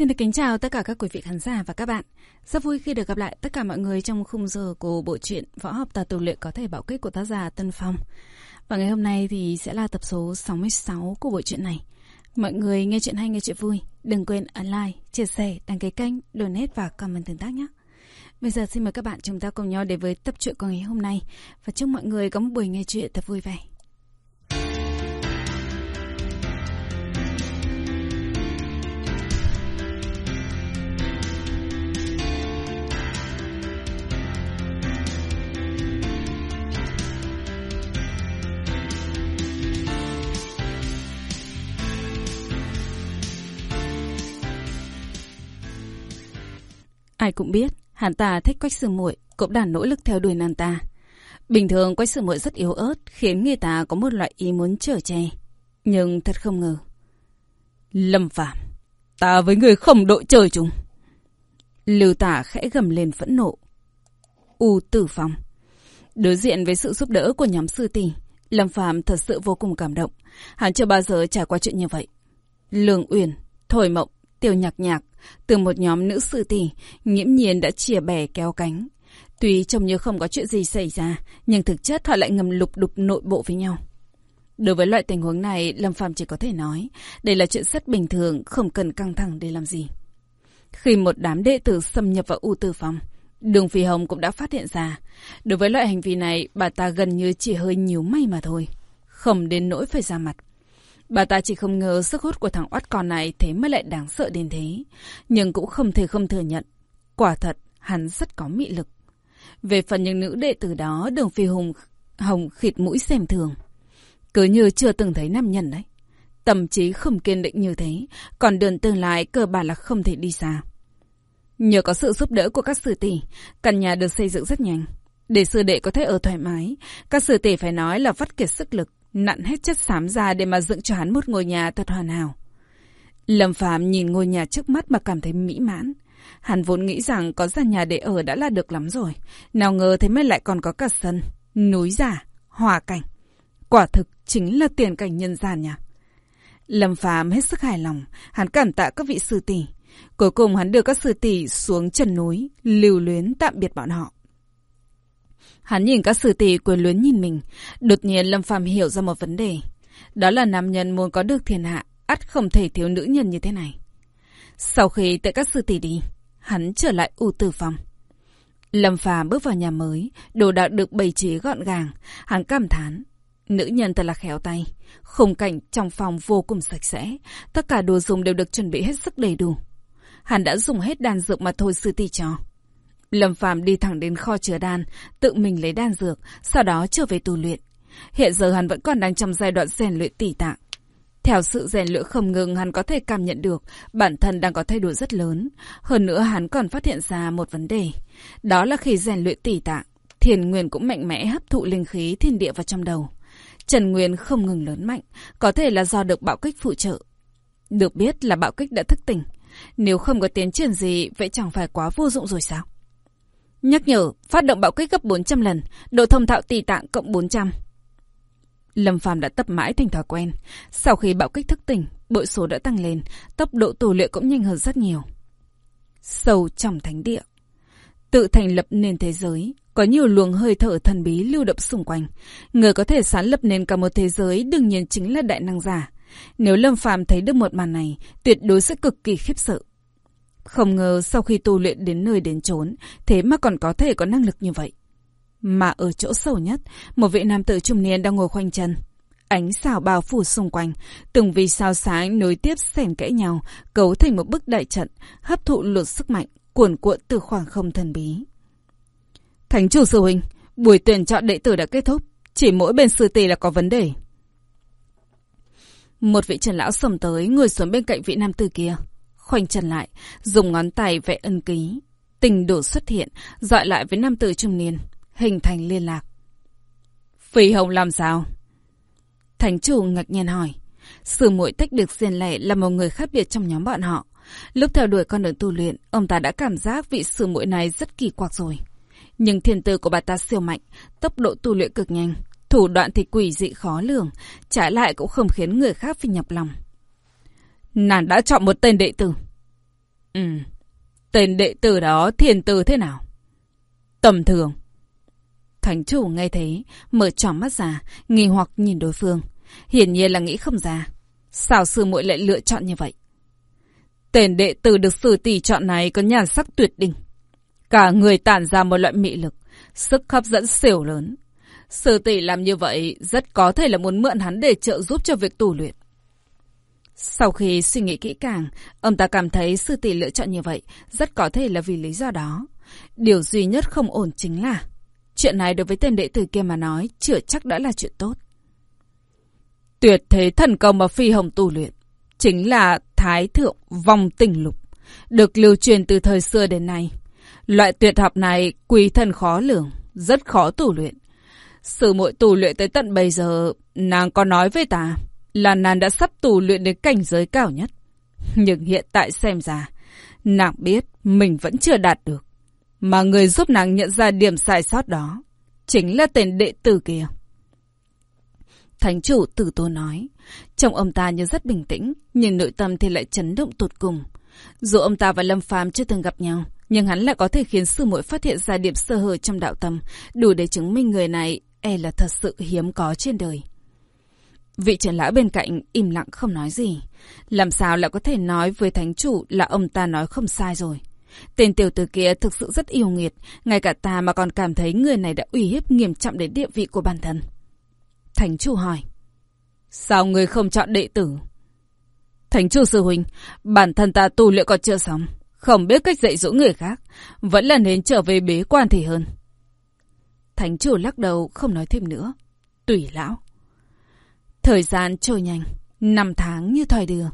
Xin được kính chào tất cả các quý vị khán giả và các bạn. Rất vui khi được gặp lại tất cả mọi người trong khung giờ của bộ truyện Võ học tà tù luyện có thể bảo kích của tác giả Tân Phong. Và ngày hôm nay thì sẽ là tập số 66 của bộ truyện này. Mọi người nghe chuyện hay nghe chuyện vui, đừng quên ấn like, chia sẻ, đăng ký kênh, donate và comment tương tác nhé. Bây giờ xin mời các bạn chúng ta cùng nhau đến với tập truyện của ngày hôm nay và chúc mọi người có một buổi nghe chuyện thật vui vẻ. Ai cũng biết, hắn ta thích quách sư muội cũng đàn nỗ lực theo đuổi nàng ta. Bình thường quách sư muội rất yếu ớt, khiến người ta có một loại ý muốn trở che. Nhưng thật không ngờ. Lâm Phạm, ta với người không đội trời chung. Lưu tả khẽ gầm lên phẫn nộ. U tử phong. Đối diện với sự giúp đỡ của nhóm sư tỷ, Lâm Phạm thật sự vô cùng cảm động. Hắn chưa bao giờ trải qua chuyện như vậy. Lương Uyển, Thổi Mộng, Tiêu Nhạc Nhạc, từ một nhóm nữ sư tỷ, nghiễm nhiên đã chìa bè kéo cánh. Tuy trông như không có chuyện gì xảy ra, nhưng thực chất họ lại ngầm lục đục nội bộ với nhau. Đối với loại tình huống này, Lâm Phàm chỉ có thể nói, đây là chuyện rất bình thường, không cần căng thẳng để làm gì. Khi một đám đệ tử xâm nhập vào U Tư Phòng, Đường Phi Hồng cũng đã phát hiện ra. Đối với loại hành vi này, bà ta gần như chỉ hơi nhíu mày mà thôi. Không đến nỗi phải ra mặt. Bà ta chỉ không ngờ sức hút của thằng oát con này thế mới lại đáng sợ đến thế. Nhưng cũng không thể không thừa nhận. Quả thật, hắn rất có mị lực. Về phần những nữ đệ tử đó, đường phi hùng hồng khịt mũi xem thường. Cứ như chưa từng thấy nam nhân đấy. Tâm trí không kiên định như thế, còn đường tương lai cơ bản là không thể đi xa. Nhờ có sự giúp đỡ của các sư tỷ, căn nhà được xây dựng rất nhanh. Để sư đệ có thể ở thoải mái, các sư tỷ phải nói là vắt kiệt sức lực nặn hết chất xám ra để mà dựng cho hắn một ngôi nhà thật hoàn hảo. Lâm Phàm nhìn ngôi nhà trước mắt mà cảm thấy mỹ mãn. Hắn vốn nghĩ rằng có gian nhà để ở đã là được lắm rồi. Nào ngờ thế mới lại còn có cả sân, núi giả, hòa cảnh. Quả thực chính là tiền cảnh nhân gian nhà. Lâm Phàm hết sức hài lòng, hắn cảm tạ các vị sư tỷ. Cuối cùng hắn đưa các sư tỷ xuống chân núi, lưu luyến tạm biệt bọn họ. Hắn nhìn các sư tỷ quyền luyến nhìn mình. Đột nhiên Lâm Phàm hiểu ra một vấn đề. Đó là nam nhân muốn có được thiên hạ, ắt không thể thiếu nữ nhân như thế này. Sau khi tại các sư tỷ đi, hắn trở lại u tử phòng. Lâm Phàm bước vào nhà mới, đồ đạc được bày trí gọn gàng, hắn cảm thán. Nữ nhân thật là khéo tay, khung cảnh trong phòng vô cùng sạch sẽ, tất cả đồ dùng đều được chuẩn bị hết sức đầy đủ. Hắn đã dùng hết đàn dược mà thôi sư tỷ cho. Lâm Phàm đi thẳng đến kho chứa đan, tự mình lấy đan dược, sau đó trở về tu luyện. Hiện giờ hắn vẫn còn đang trong giai đoạn rèn luyện tỉ tạng. Theo sự rèn luyện không ngừng, hắn có thể cảm nhận được bản thân đang có thay đổi rất lớn. Hơn nữa hắn còn phát hiện ra một vấn đề. Đó là khi rèn luyện tỉ tạng, thiền nguyên cũng mạnh mẽ hấp thụ linh khí thiên địa vào trong đầu. Trần Nguyên không ngừng lớn mạnh, có thể là do được bạo kích phụ trợ. Được biết là bạo kích đã thức tỉnh. Nếu không có tiến triển gì, vậy chẳng phải quá vô dụng rồi sao? Nhắc nhở, phát động bạo kích gấp 400 lần, độ thông thạo tỷ tạng cộng 400. Lâm Phàm đã tập mãi thành thói quen. Sau khi bạo kích thức tỉnh, bội số đã tăng lên, tốc độ tù luyện cũng nhanh hơn rất nhiều. Sâu trong thánh địa. Tự thành lập nền thế giới, có nhiều luồng hơi thở thần bí lưu động xung quanh. Người có thể sáng lập nền cả một thế giới đương nhiên chính là đại năng giả. Nếu Lâm Phàm thấy được một màn này, tuyệt đối sẽ cực kỳ khiếp sợ. Không ngờ sau khi tu luyện đến nơi đến chốn, thế mà còn có thể có năng lực như vậy. Mà ở chỗ sâu nhất, một vị nam tử trung niên đang ngồi khoanh chân. Ánh xào bao phủ xung quanh, từng vì sao sáng nối tiếp xẻn kẽ nhau, cấu thành một bức đại trận, hấp thụ luật sức mạnh, cuồn cuộn từ khoảng không thần bí. Thánh chủ sư huynh, buổi tuyển chọn đệ tử đã kết thúc, chỉ mỗi bên sư tỷ là có vấn đề. Một vị trần lão sầm tới, ngồi xuống bên cạnh vị nam tử kia khoanh chân lại, dùng ngón tay vẽ ân ký. Tình đổ xuất hiện, dọi lại với nam tử trung niên, hình thành liên lạc. Phi Hồng làm sao? Thánh chủ ngạc nhiên hỏi. Sử muội tách được diên lẻ là một người khác biệt trong nhóm bọn họ. Lúc theo đuổi con đường tu luyện, ông ta đã cảm giác vị sử muội này rất kỳ quặc rồi. Nhưng thiên tư của bà ta siêu mạnh, tốc độ tu luyện cực nhanh, thủ đoạn thì quỷ dị khó lường, trả lại cũng không khiến người khác phải nhập lòng. Nàng đã chọn một tên đệ tử. Ừ, tên đệ tử đó thiền tử thế nào? Tầm thường. Thánh chủ nghe thế, mở tròn mắt ra, nghi hoặc nhìn đối phương. Hiển nhiên là nghĩ không ra. Sao sư muội lại lựa chọn như vậy? Tên đệ tử được sư tỷ chọn này có nhan sắc tuyệt đỉnh. Cả người tản ra một loại mị lực, sức hấp dẫn siêu lớn. Sư tỷ làm như vậy rất có thể là muốn mượn hắn để trợ giúp cho việc tù luyện. Sau khi suy nghĩ kỹ càng, ông ta cảm thấy sư tỷ lựa chọn như vậy rất có thể là vì lý do đó. Điều duy nhất không ổn chính là chuyện này đối với tên đệ tử kia mà nói chưa chắc đã là chuyện tốt. Tuyệt thế thần công mà phi hồng tu luyện chính là Thái Thượng Vong Tình Lục, được lưu truyền từ thời xưa đến nay. Loại tuyệt học này quý thần khó lường, rất khó tu luyện. Sự muội tu luyện tới tận bây giờ, nàng có nói với ta là nàng đã sắp tù luyện đến cảnh giới cao nhất. Nhưng hiện tại xem ra, nàng biết mình vẫn chưa đạt được. Mà người giúp nàng nhận ra điểm sai sót đó, chính là tên đệ tử kia. Thánh chủ tử tô nói, trong ông ta như rất bình tĩnh, nhưng nội tâm thì lại chấn động tột cùng. Dù ông ta và Lâm Phàm chưa từng gặp nhau, nhưng hắn lại có thể khiến sư muội phát hiện ra điểm sơ hở trong đạo tâm, đủ để chứng minh người này e là thật sự hiếm có trên đời. Vị trưởng lão bên cạnh im lặng không nói gì. Làm sao lại có thể nói với thánh chủ là ông ta nói không sai rồi. Tên tiểu tử kia thực sự rất yêu nghiệt, ngay cả ta mà còn cảm thấy người này đã uy hiếp nghiêm trọng đến địa vị của bản thân. Thánh chủ hỏi. Sao người không chọn đệ tử? Thánh chủ sư huynh, bản thân ta tu luyện còn chưa xong, không biết cách dạy dỗ người khác, vẫn là nên trở về bế quan thì hơn. Thánh chủ lắc đầu không nói thêm nữa. Tùy lão. Thời gian trôi nhanh, năm tháng như thoi đưa.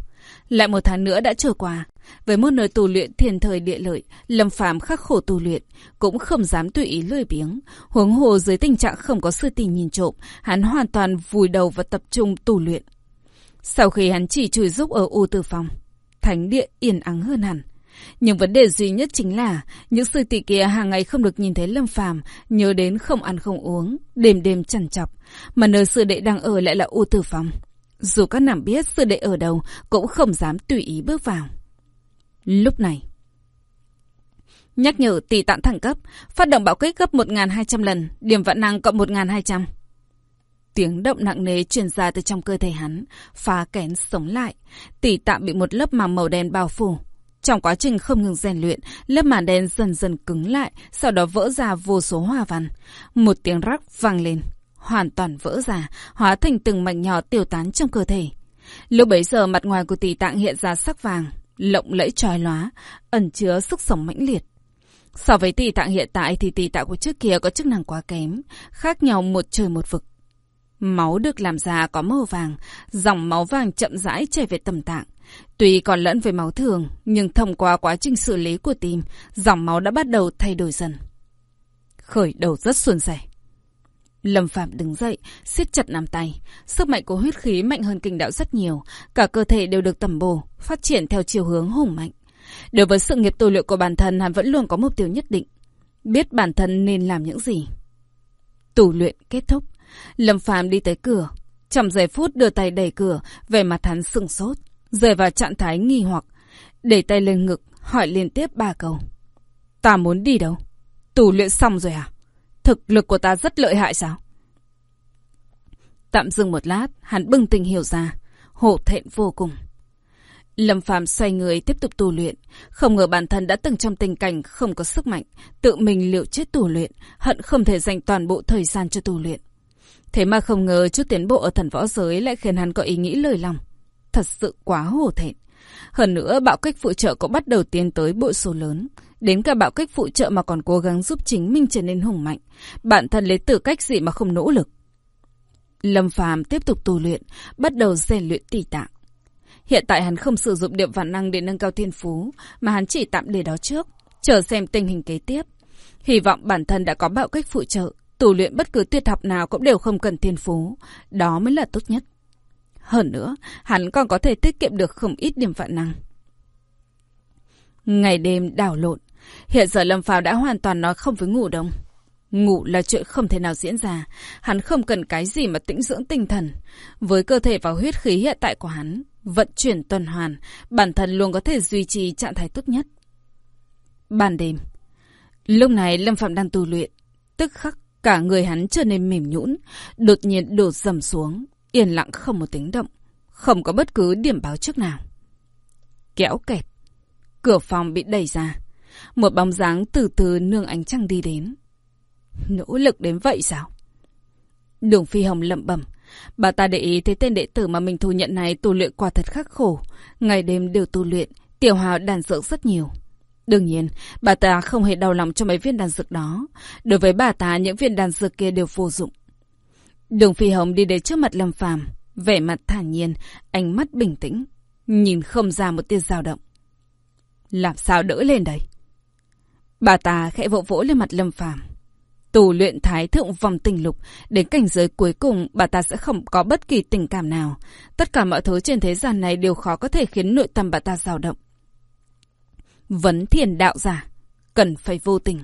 Lại một tháng nữa đã trôi qua. Với một nơi tu luyện thiên thời địa lợi, Lâm Phàm khắc khổ tu luyện, cũng không dám tùy ý lười biếng. Huống hồ dưới tình trạng không có sư tình nhìn trộm, hắn hoàn toàn vùi đầu và tập trung tu luyện. Sau khi hắn chỉ chùi giúp ở U Tư Phòng, thánh địa yên ắng hơn hẳn. Nhưng vấn đề duy nhất chính là những sư tỷ kia hàng ngày không được nhìn thấy Lâm Phàm, nhớ đến không ăn không uống, đêm đêm chằn chọc, mà nơi sư đệ đang ở lại là U Tử Phòng. Dù các nàng biết sư đệ ở đâu, cũng không dám tùy ý bước vào. Lúc này, nhắc nhở tỷ tạng thẳng cấp, phát động bạo kích gấp 1.200 lần, điểm vạn năng cộng 1.200. Tiếng động nặng nề truyền ra từ trong cơ thể hắn, phá kén sống lại. Tỷ tạng bị một lớp màng màu đen bao phủ. Trong quá trình không ngừng rèn luyện, lớp màn đen dần dần cứng lại, sau đó vỡ ra vô số hoa văn. Một tiếng rắc vang lên, hoàn toàn vỡ ra, hóa thành từng mảnh nhỏ tiêu tán trong cơ thể. Lúc bấy giờ mặt ngoài của tỷ tạng hiện ra sắc vàng, lộng lẫy trói lóa, ẩn chứa sức sống mãnh liệt. So với tỷ tạng hiện tại thì tỷ tạng của trước kia có chức năng quá kém, khác nhau một trời một vực. Máu được làm ra có màu vàng, dòng máu vàng chậm rãi chảy về tầm tạng. Tuy còn lẫn với máu thường, nhưng thông qua quá trình xử lý của tim, dòng máu đã bắt đầu thay đổi dần. Khởi đầu rất suôn sẻ. Lâm Phạm đứng dậy, siết chặt nắm tay. Sức mạnh của huyết khí mạnh hơn kinh đạo rất nhiều. Cả cơ thể đều được tầm bổ, phát triển theo chiều hướng hùng mạnh. Đối với sự nghiệp tu luyện của bản thân, hắn vẫn luôn có mục tiêu nhất định. Biết bản thân nên làm những gì. Tù luyện kết thúc. Lâm Phạm đi tới cửa. Trong giây phút đưa tay đẩy cửa, về mặt hắn sừng sốt rời vào trạng thái nghi hoặc, để tay lên ngực, hỏi liên tiếp ba câu. Ta muốn đi đâu? Tù luyện xong rồi à? Thực lực của ta rất lợi hại sao? Tạm dừng một lát, hắn bừng tỉnh hiểu ra, hổ thẹn vô cùng. Lâm Phàm xoay người tiếp tục tu luyện, không ngờ bản thân đã từng trong tình cảnh không có sức mạnh, tự mình liệu chết tu luyện, hận không thể dành toàn bộ thời gian cho tu luyện. Thế mà không ngờ chút tiến bộ ở thần võ giới lại khiến hắn có ý nghĩ lời lòng thật sự quá hổ thẹn. Hơn nữa, bạo kích phụ trợ cũng bắt đầu tiến tới bội số lớn. Đến cả bạo kích phụ trợ mà còn cố gắng giúp chính mình trở nên hùng mạnh. Bản thân lấy tử cách gì mà không nỗ lực. Lâm Phàm tiếp tục tu luyện, bắt đầu rèn luyện tỷ tạng. Hiện tại hắn không sử dụng điểm vạn năng để nâng cao thiên phú, mà hắn chỉ tạm để đó trước, chờ xem tình hình kế tiếp. Hy vọng bản thân đã có bạo kích phụ trợ, tu luyện bất cứ tuyệt học nào cũng đều không cần thiên phú, đó mới là tốt nhất. Hơn nữa, hắn còn có thể tiết kiệm được không ít điểm vạn năng. Ngày đêm đảo lộn, hiện giờ Lâm Phàm đã hoàn toàn nói không với ngủ đông. Ngủ là chuyện không thể nào diễn ra, hắn không cần cái gì mà tĩnh dưỡng tinh thần. Với cơ thể và huyết khí hiện tại của hắn, vận chuyển tuần hoàn, bản thân luôn có thể duy trì trạng thái tốt nhất. Ban đêm, lúc này Lâm Phạm đang tu luyện, tức khắc cả người hắn trở nên mềm nhũn, đột nhiên đổ dầm xuống, yên lặng không một tiếng động, không có bất cứ điểm báo trước nào. Kéo kẹt, cửa phòng bị đẩy ra, một bóng dáng từ từ nương ánh trăng đi đến. Nỗ lực đến vậy sao? Đường Phi Hồng lẩm bẩm, bà ta để ý thấy tên đệ tử mà mình thu nhận này tu luyện quả thật khắc khổ, ngày đêm đều tu luyện, tiểu hào đàn dưỡng rất nhiều. Đương nhiên, bà ta không hề đau lòng cho mấy viên đàn dược đó. Đối với bà ta, những viên đàn dược kia đều vô dụng. Đường Phi Hồng đi đến trước mặt Lâm Phàm, vẻ mặt thản nhiên, ánh mắt bình tĩnh, nhìn không ra một tia dao động. Làm sao đỡ lên đây? Bà ta khẽ vỗ vỗ lên mặt Lâm Phàm. Tù luyện thái thượng vòng tình lục, đến cảnh giới cuối cùng bà ta sẽ không có bất kỳ tình cảm nào. Tất cả mọi thứ trên thế gian này đều khó có thể khiến nội tâm bà ta dao động. Vấn thiền đạo giả, cần phải vô tình.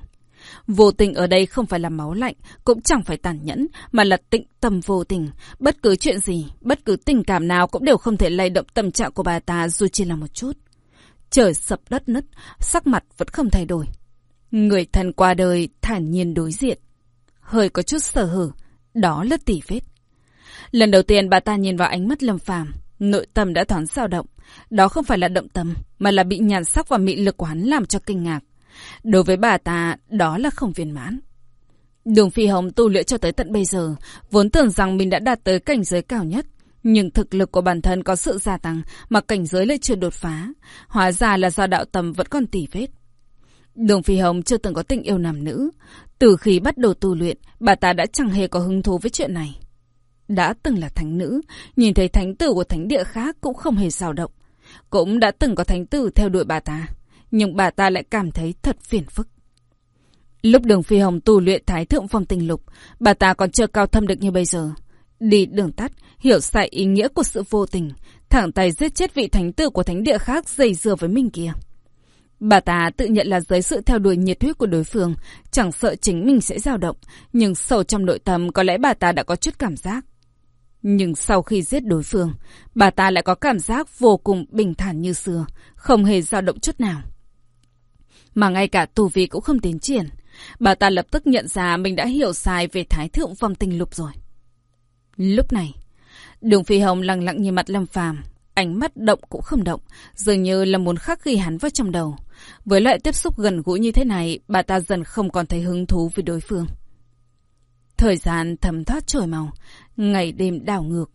Vô tình ở đây không phải là máu lạnh, cũng chẳng phải tàn nhẫn, mà là tịnh tâm vô tình. Bất cứ chuyện gì, bất cứ tình cảm nào cũng đều không thể lay động tâm trạng của bà ta dù chỉ là một chút. Trời sập đất nứt, sắc mặt vẫn không thay đổi. Người thân qua đời thản nhiên đối diện. Hơi có chút sở hở, đó là tỷ vết. Lần đầu tiên bà ta nhìn vào ánh mắt lâm phàm, nội tâm đã thoáng dao động. Đó không phải là động tâm, mà là bị nhàn sắc và mị lực của hắn làm cho kinh ngạc. Đối với bà ta, đó là không viên mãn. Đường Phi Hồng tu luyện cho tới tận bây giờ, vốn tưởng rằng mình đã đạt tới cảnh giới cao nhất. Nhưng thực lực của bản thân có sự gia tăng mà cảnh giới lại chưa đột phá. Hóa ra là do đạo tâm vẫn còn tỉ vết. Đường Phi Hồng chưa từng có tình yêu nam nữ. Từ khi bắt đầu tu luyện, bà ta đã chẳng hề có hứng thú với chuyện này. Đã từng là thánh nữ, nhìn thấy thánh tử của thánh địa khác cũng không hề dao động. Cũng đã từng có thánh tử theo đuổi bà ta, nhưng bà ta lại cảm thấy thật phiền phức. Lúc đường Phi Hồng tu luyện Thái Thượng Phong Tình Lục, bà ta còn chưa cao thâm được như bây giờ. Đi đường tắt, hiểu sai ý nghĩa của sự vô tình, thẳng tay giết chết vị thánh tử của thánh địa khác dây dưa với mình kia. Bà ta tự nhận là dưới sự theo đuổi nhiệt huyết của đối phương, chẳng sợ chính mình sẽ dao động, nhưng sâu trong nội tâm có lẽ bà ta đã có chút cảm giác. Nhưng sau khi giết đối phương, bà ta lại có cảm giác vô cùng bình thản như xưa, không hề dao động chút nào. Mà ngay cả tù vi cũng không tiến triển. Bà ta lập tức nhận ra mình đã hiểu sai về Thái Thượng phong Tình Lục rồi. Lúc này, Đường Phi Hồng lặng lặng nhìn mặt Lâm Phàm, ánh mắt động cũng không động, dường như là muốn khắc ghi hắn vào trong đầu. Với loại tiếp xúc gần gũi như thế này, bà ta dần không còn thấy hứng thú với đối phương. Thời gian thấm thoát trôi màu, ngày đêm đảo ngược.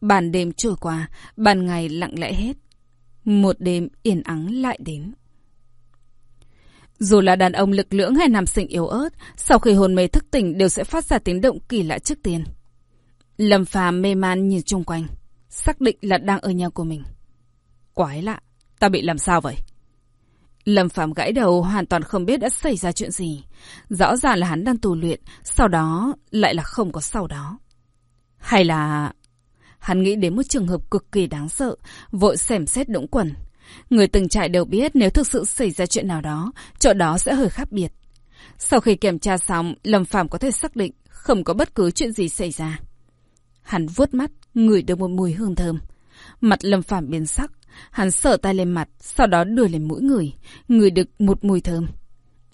Ban đêm trôi qua, ban ngày lặng lẽ hết. Một đêm yên ắng lại đến. Dù là đàn ông lực lưỡng hay nam sinh yếu ớt, sau khi hồn mê thức tỉnh đều sẽ phát ra tiếng động kỳ lạ trước tiên. Lâm phàm mê man nhìn chung quanh, xác định là đang ở nhà của mình. Quái lạ, ta bị làm sao vậy? Lâm Phạm gãy đầu hoàn toàn không biết đã xảy ra chuyện gì. Rõ ràng là hắn đang tù luyện, sau đó lại là không có sau đó. Hay là... Hắn nghĩ đến một trường hợp cực kỳ đáng sợ, vội xem xét đũng quần. Người từng trải đều biết nếu thực sự xảy ra chuyện nào đó, chỗ đó sẽ hơi khác biệt. Sau khi kiểm tra xong, Lâm Phạm có thể xác định không có bất cứ chuyện gì xảy ra. Hắn vuốt mắt, ngửi được một mùi hương thơm. Mặt Lâm Phạm biến sắc, Hắn sợ tay lên mặt, sau đó đưa lên mũi người, ngửi được một mùi thơm.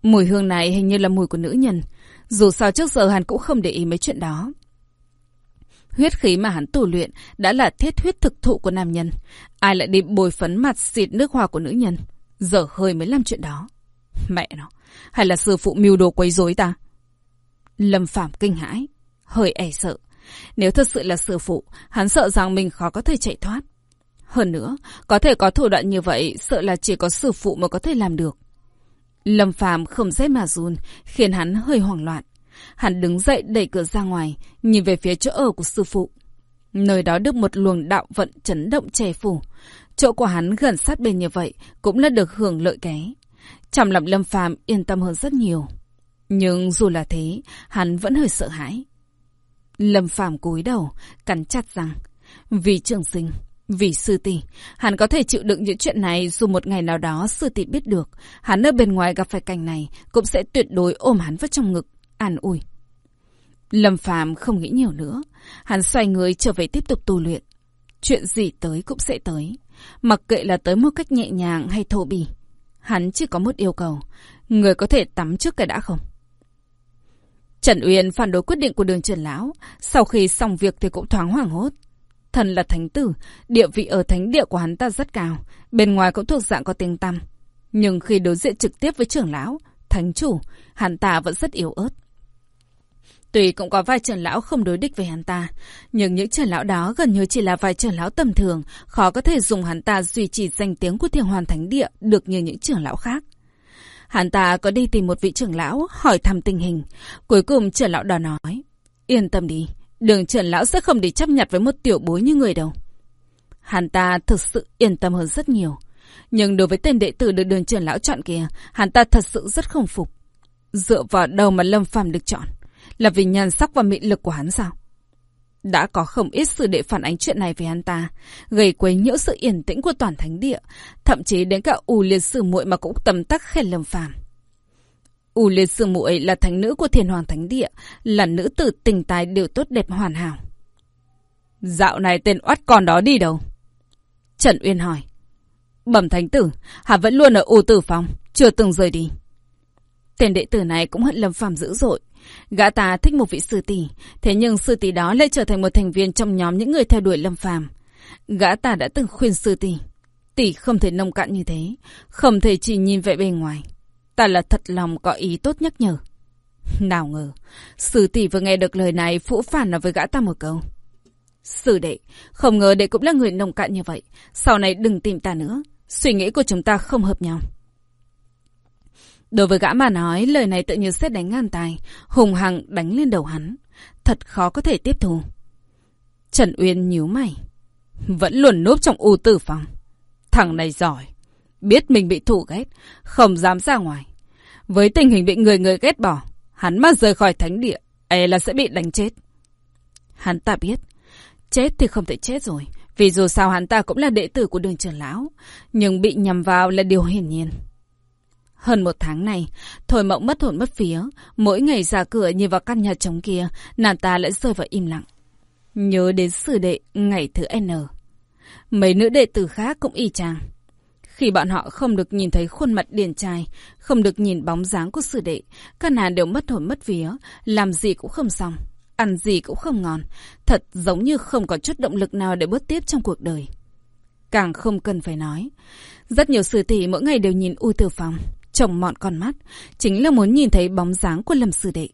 Mùi hương này hình như là mùi của nữ nhân. Dù sao trước giờ hắn cũng không để ý mấy chuyện đó. Huyết khí mà hắn tù luyện đã là thiết huyết thực thụ của nam nhân. Ai lại đi bồi phấn mặt xịt nước hoa của nữ nhân. Giờ hơi mới làm chuyện đó. Mẹ nó, hay là sư phụ mưu đồ quấy rối ta? Lâm Phạm kinh hãi, hơi e sợ. Nếu thật sự là sư phụ, hắn sợ rằng mình khó có thể chạy thoát. Hơn nữa, có thể có thủ đoạn như vậy, sợ là chỉ có sư phụ mới có thể làm được. Lâm Phàm không dễ mà run, khiến hắn hơi hoảng loạn. Hắn đứng dậy đẩy cửa ra ngoài, nhìn về phía chỗ ở của sư phụ. Nơi đó được một luồng đạo vận chấn động che phủ. Chỗ của hắn gần sát bên như vậy, cũng là được hưởng lợi ké. Trong lòng Lâm Phàm yên tâm hơn rất nhiều. Nhưng dù là thế, hắn vẫn hơi sợ hãi. Lâm Phàm cúi đầu, cắn chặt rằng Vì trường sinh, vì sư tỷ, hắn có thể chịu đựng những chuyện này dù một ngày nào đó sư tỷ biết được. Hắn ở bên ngoài gặp phải cảnh này cũng sẽ tuyệt đối ôm hắn vào trong ngực, an ủi. Lâm Phàm không nghĩ nhiều nữa. Hắn xoay người trở về tiếp tục tu luyện. chuyện gì tới cũng sẽ tới. Mặc kệ là tới một cách nhẹ nhàng hay thô bỉ. Hắn chỉ có một yêu cầu. Người có thể tắm trước cái đã không? Trần Uyên phản đối quyết định của đường Trần Lão. Sau khi xong việc thì cũng thoáng hoảng hốt. Thần là thánh tử, địa vị ở thánh địa của hắn ta rất cao. Bên ngoài cũng thuộc dạng có tiếng tăm. Nhưng khi đối diện trực tiếp với trưởng lão, thánh chủ, hắn ta vẫn rất yếu ớt. Tuy cũng có vài trưởng lão không đối địch với hắn ta, nhưng những trưởng lão đó gần như chỉ là vài trưởng lão tầm thường, khó có thể dùng hắn ta duy trì danh tiếng của thiên hoàn thánh địa được như những trưởng lão khác. Hắn ta có đi tìm một vị trưởng lão, hỏi thăm tình hình. Cuối cùng trưởng lão đó nói, yên tâm đi, đường trưởng lão sẽ không để chấp nhận với một tiểu bối như người đâu. Hắn ta thực sự yên tâm hơn rất nhiều. Nhưng đối với tên đệ tử được đường trưởng lão chọn kia, hắn ta thật sự rất không phục. Dựa vào đâu mà Lâm Phàm được chọn? Là vì nhan sắc và mị lực của hắn sao? Đã có không ít sự đệ phản ánh chuyện này về hắn ta, gây quấy nhiễu sự yên tĩnh của toàn thánh địa, thậm chí đến cả U Liệt Sư muội mà cũng tầm tắc khen Lâm Phàm. U Liệt Sư muội là thánh nữ của Thiên Hoàng Thánh Địa, là nữ tử tình tài đều tốt đẹp hoàn hảo. Dạo này tên oát con đó đi đâu? Trần Uyên hỏi. Bẩm thánh tử, Hà vẫn luôn ở U Tử Phòng, chưa từng rời đi. Tên đệ tử này cũng hận Lâm Phàm dữ dội. Gã ta thích một vị sư tỷ, thế nhưng sư tỷ đó lại trở thành một thành viên trong nhóm những người theo đuổi Lâm Phàm. Gã ta đã từng khuyên sư tỷ, tỷ không thể nông cạn như thế, không thể chỉ nhìn vẻ bề ngoài. Ta là thật lòng có ý tốt nhắc nhở. Nào ngờ, sư tỷ vừa nghe được lời này phũ phản nói với gã ta một câu. Sư đệ, không ngờ đệ cũng là người nông cạn như vậy. Sau này đừng tìm ta nữa. Suy nghĩ của chúng ta không hợp nhau. Đối với gã mà nói, lời này tự như xét đánh ngang tài, hùng hằng đánh lên đầu hắn. Thật khó có thể tiếp thu. Trần Uyên nhíu mày. Vẫn luôn núp trong u tử phòng. Thằng này giỏi. Biết mình bị thù ghét, không dám ra ngoài. Với tình hình bị người người ghét bỏ, hắn mà rời khỏi thánh địa, ấy là sẽ bị đánh chết. Hắn ta biết, chết thì không thể chết rồi, vì dù sao hắn ta cũng là đệ tử của đường trưởng lão, nhưng bị nhầm vào là điều hiển nhiên. Hơn một tháng này, Thôi Mộng mất hồn mất phía. Mỗi ngày ra cửa nhìn vào căn nhà trống kia, nàng ta lại rơi vào im lặng. Nhớ đến sư đệ ngày thứ N. Mấy nữ đệ tử khác cũng y chang. Khi bọn họ không được nhìn thấy khuôn mặt điển trai, không được nhìn bóng dáng của sư đệ, các nàng đều mất hồn mất vía, làm gì cũng không xong, ăn gì cũng không ngon, thật giống như không có chút động lực nào để bước tiếp trong cuộc đời. Càng không cần phải nói, rất nhiều sư tỷ mỗi ngày đều nhìn U Tử Phong, trồng mọn con mắt, chính là muốn nhìn thấy bóng dáng của Lâm Sư Đệ.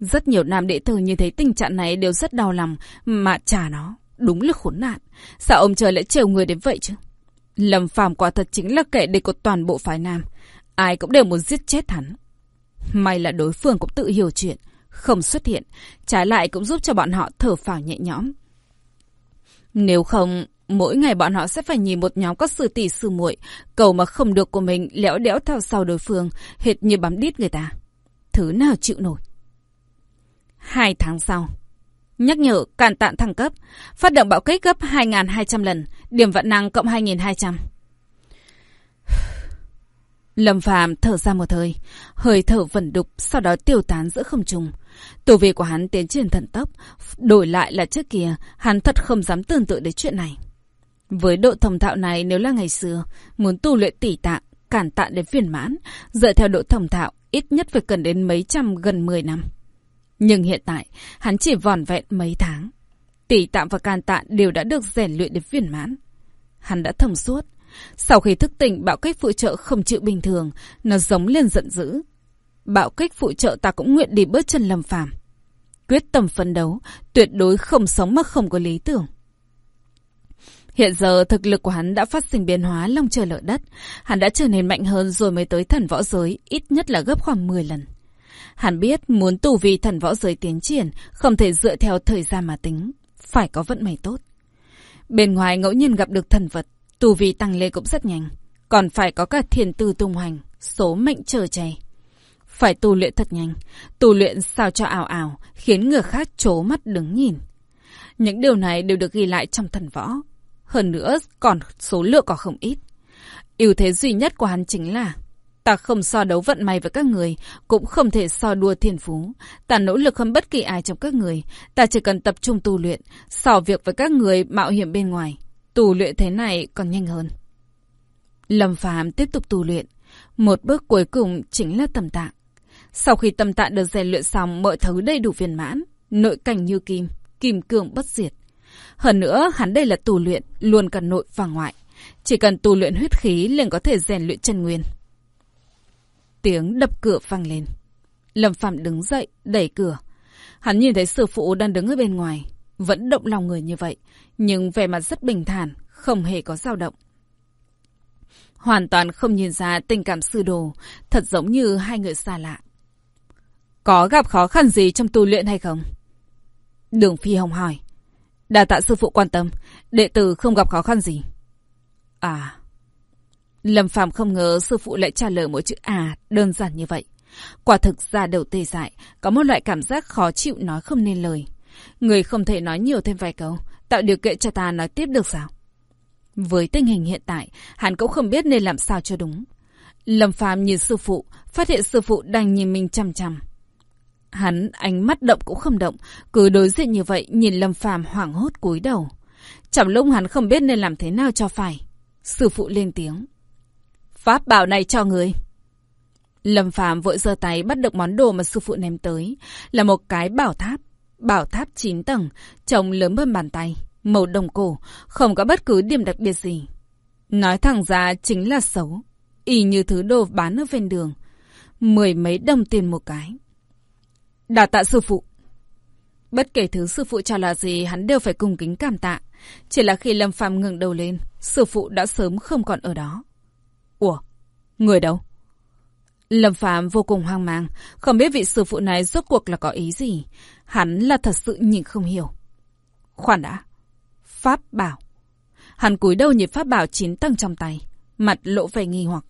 Rất nhiều nam đệ tử nhìn thấy tình trạng này đều rất đau lòng, mà trả nó, đúng là khốn nạn. Sao ông trời lại trêu người đến vậy chứ? Lâm Phàm quả thật chính là kẻ địch của toàn bộ phái nam. Ai cũng đều muốn giết chết hắn. May là đối phương cũng tự hiểu chuyện, không xuất hiện, trái lại cũng giúp cho bọn họ thở phào nhẹ nhõm. Nếu không, Mỗi ngày bọn họ sẽ phải nhìn một nhóm các sư tỷ sư muội cầu mà không được của mình lẽo đẽo theo sau đối phương, hệt như bám đít người ta. Thứ nào chịu nổi. Hai tháng sau. Nhắc nhở càn tạn thăng cấp. Phát động bạo kích gấp 2.200 lần. Điểm vận năng cộng 2.200. Lâm Phàm thở ra một hơi, hơi thở vẩn đục, sau đó tiêu tán giữa không trung. Tù vi của hắn tiến triển thần tốc, đổi lại là trước kia, hắn thật không dám tưởng tượng đến chuyện này. Với độ thông thạo này nếu là ngày xưa, muốn tu luyện tỷ tạng, cản tạng đến viên mãn, dựa theo độ thông thạo, ít nhất phải cần đến mấy trăm gần 10 năm. Nhưng hiện tại, hắn chỉ vòn vẹn mấy tháng. Tỷ tạng và can tạng đều đã được rèn luyện đến viên mãn. Hắn đã thông suốt. Sau khi thức tỉnh, bạo kích phụ trợ không chịu bình thường, nó giống lên giận dữ. Bạo kích phụ trợ ta cũng nguyện đi bớt chân lâm phàm. Quyết tâm phấn đấu, tuyệt đối không sống mà không có lý tưởng. Hiện giờ thực lực của hắn đã phát sinh biến hóa long trời lở đất. Hắn đã trở nên mạnh hơn rồi mới tới thần võ giới, ít nhất là gấp khoảng 10 lần. Hắn biết muốn tù vì thần võ giới tiến triển, không thể dựa theo thời gian mà tính. Phải có vận may tốt. Bên ngoài ngẫu nhiên gặp được thần vật, tù vi tăng lên cũng rất nhanh. Còn phải có cả thiền tư tung hoành, số mệnh chờ che. Phải tu luyện thật nhanh, tu luyện sao cho ảo ảo, khiến người khác trố mắt đứng nhìn. Những điều này đều được ghi lại trong thần võ, hơn nữa, còn số lượng còn không ít. ưu thế duy nhất của hắn chính là Ta không so đấu vận may với các người, cũng không thể so đua thiên phú. Ta nỗ lực hơn bất kỳ ai trong các người. Ta chỉ cần tập trung tu luyện, so việc với các người mạo hiểm bên ngoài. Tu luyện thế này còn nhanh hơn. Lâm Phàm tiếp tục tu luyện. Một bước cuối cùng chính là tâm tạng. Sau khi tâm tạng được rèn luyện xong, mọi thứ đầy đủ viên mãn. Nội cảnh như kim, kim cương bất diệt. Hơn nữa, hắn đây là tu luyện, luôn cả nội và ngoại. Chỉ cần tu luyện huyết khí liền có thể rèn luyện chân nguyên. Tiếng đập cửa vang lên. Lâm Phạm đứng dậy, đẩy cửa. Hắn nhìn thấy sư phụ đang đứng ở bên ngoài. Vẫn động lòng người như vậy, nhưng vẻ mặt rất bình thản, không hề có dao động. Hoàn toàn không nhìn ra tình cảm sư đồ, thật giống như hai người xa lạ. Có gặp khó khăn gì trong tu luyện hay không? Đường Phi Hồng hỏi. Đà tạ sư phụ quan tâm, đệ tử không gặp khó khăn gì. À. Lâm Phàm không ngờ sư phụ lại trả lời mỗi chữ à đơn giản như vậy. Quả thực ra đầu tê dại, có một loại cảm giác khó chịu nói không nên lời. Người không thể nói nhiều thêm vài câu, tạo điều kiện cho ta nói tiếp được sao? Với tình hình hiện tại, hắn cũng không biết nên làm sao cho đúng. Lâm Phàm nhìn sư phụ, phát hiện sư phụ đang nhìn mình chăm chăm. Hắn ánh mắt động cũng không động, cứ đối diện như vậy nhìn Lâm Phàm hoảng hốt cúi đầu. Trong lúc hắn không biết nên làm thế nào cho phải. Sư phụ lên tiếng. Pháp bảo này cho người. Lâm Phàm vội giơ tay bắt được món đồ mà sư phụ ném tới. Là một cái bảo tháp. Bảo tháp 9 tầng, trông lớn hơn bàn tay. Màu đồng cổ, không có bất cứ điểm đặc biệt gì. Nói thẳng ra chính là xấu. Y như thứ đồ bán ở ven đường. Mười mấy đồng tiền một cái. Đà tạ sư phụ. Bất kể thứ sư phụ cho là gì, hắn đều phải cung kính cảm tạ. Chỉ là khi Lâm Phàm ngừng đầu lên, sư phụ đã sớm không còn ở đó. Ủa? Người đâu? Lâm Phàm vô cùng hoang mang, không biết vị sư phụ này rốt cuộc là có ý gì. Hắn là thật sự nhìn không hiểu. Khoan đã. Pháp bảo. Hắn cúi đầu nhìn pháp bảo chín tầng trong tay, mặt lộ vẻ nghi hoặc.